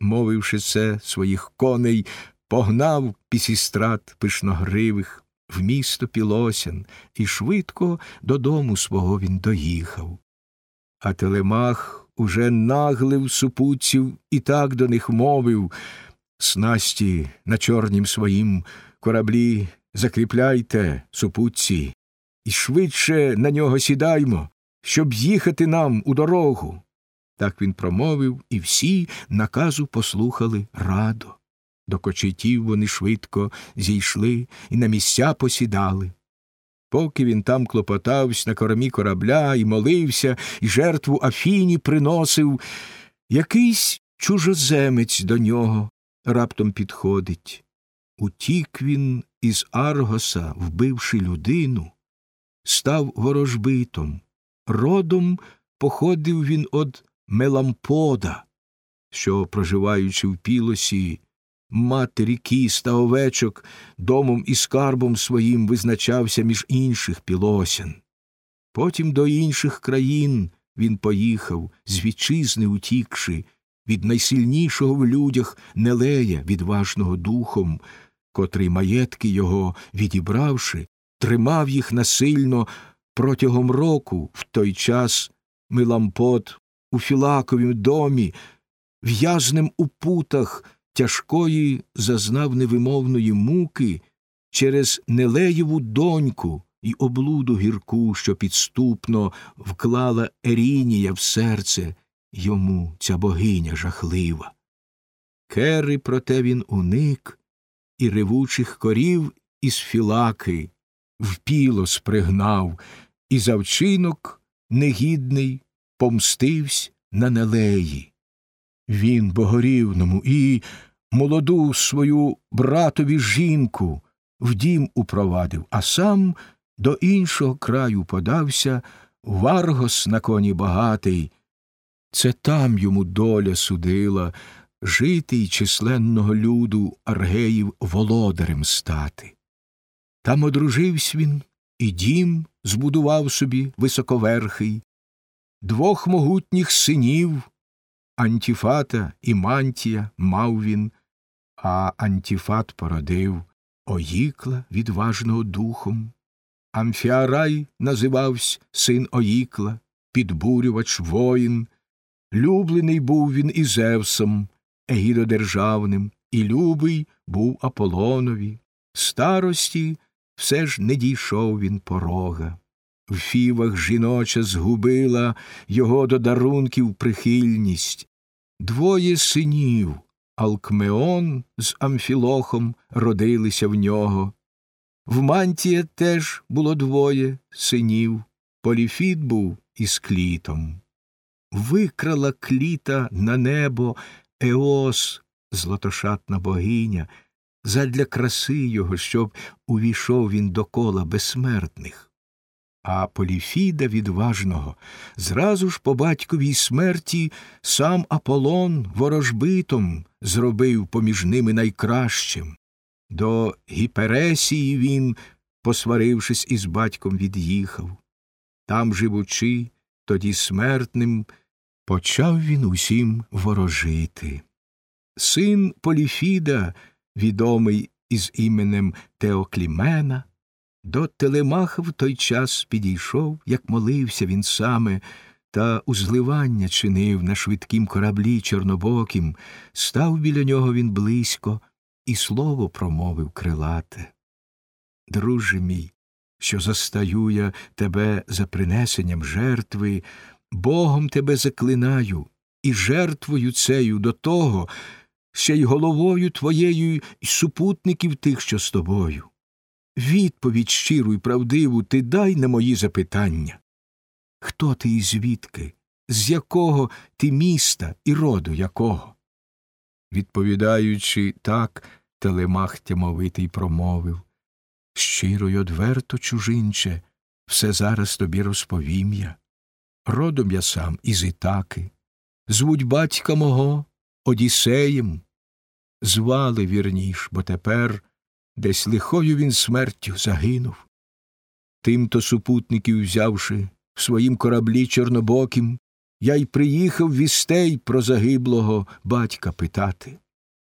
мовивши це своїх коней, погнав пісістрат пишногривих в місто Пілосян, і швидко додому свого він доїхав. А Телемах уже наглив супутців і так до них мовив Снасті на чорнім своїм кораблі закріпляйте, супутці, і швидше на нього сідаймо, щоб їхати нам у дорогу. Так він промовив, і всі наказу послухали радо. До кочетів вони швидко зійшли і на місця посідали. Поки він там клопотався на кормі корабля і молився, і жертву Афіні приносив, якийсь чужоземець до нього раптом підходить. Утік він із Аргоса, вбивши людину, став ворожбитом. Родом походив він од Мелампода, що, проживаючи в пілосі, матері кіз та овечок, домом і скарбом своїм визначався між інших пілосян. Потім до інших країн він поїхав, з вітчизни утікши, від найсильнішого в людях Нелея, відважного духом, котрий маєтки його, відібравши, тримав їх насильно протягом року в той час Милампот у Філаковім домі, в'язнем у путах тяжкої зазнав невимовної муки через Нелеєву доньку і облуду гірку, що підступно вклала Ерінія в серце йому ця богиня жахлива. Кери, проте він уник, і ревучих корів із філаки впіло спригнав, і за вчинок негідний помстивсь на Нелеї. Він богорівному і молоду свою братові жінку в дім упровадив, а сам до іншого краю подався Варгос на коні багатий. Це там йому доля судила жити й численного люду аргеїв володарем стати. Там одружився він, і дім збудував собі високоверхий, двох могутніх синів Антіфата і Мантія мав він, а Антіфат породив Оїкла відважного духом. Амфіарай називався син Оїкла, підбурювач воїн. Люблений був він і Зевсом, егідодержавним, і любий був Аполонові. Старості все ж не дійшов він порога. В фівах жіноча згубила його до дарунків прихильність. Двоє синів Алкмеон з Амфілохом родилися в нього. В Мантія теж було двоє синів, Поліфіт був із клітом. Викрала кліта на небо Еос, златошатна богиня, задля краси його, щоб увійшов він до кола безсмертних а Поліфіда відважного зразу ж по батьковій смерті сам Аполлон ворожбитом зробив поміж ними найкращим. До Гіпересії він, посварившись із батьком, від'їхав. Там, живучи, тоді смертним, почав він усім ворожити. Син Поліфіда, відомий із іменем Теоклімена, до Телемаха в той час підійшов, як молився він саме, та узливання чинив на швидкім кораблі чорнобокім, став біля нього він близько і слово промовив крилате. Друже мій, що застаю я тебе за принесенням жертви, Богом тебе заклинаю, і жертвою цею до того, ще й головою твоєю і супутників тих, що з тобою. Відповідь щиру й правдиву ти дай на мої запитання. Хто ти і звідки? З якого ти міста і роду якого? Відповідаючи так, телемах тямовитий промовив Щиро й одверто, чужинче, все зараз тобі розповім я. Родом я сам із Ітаки. Звуть батька мого Одіссеєм. Звали вірніш, бо тепер десь лихою він смертю загинув. Тимто супутників взявши в своїм кораблі чорнобоким, Я й приїхав вістей про загиблого батька питати.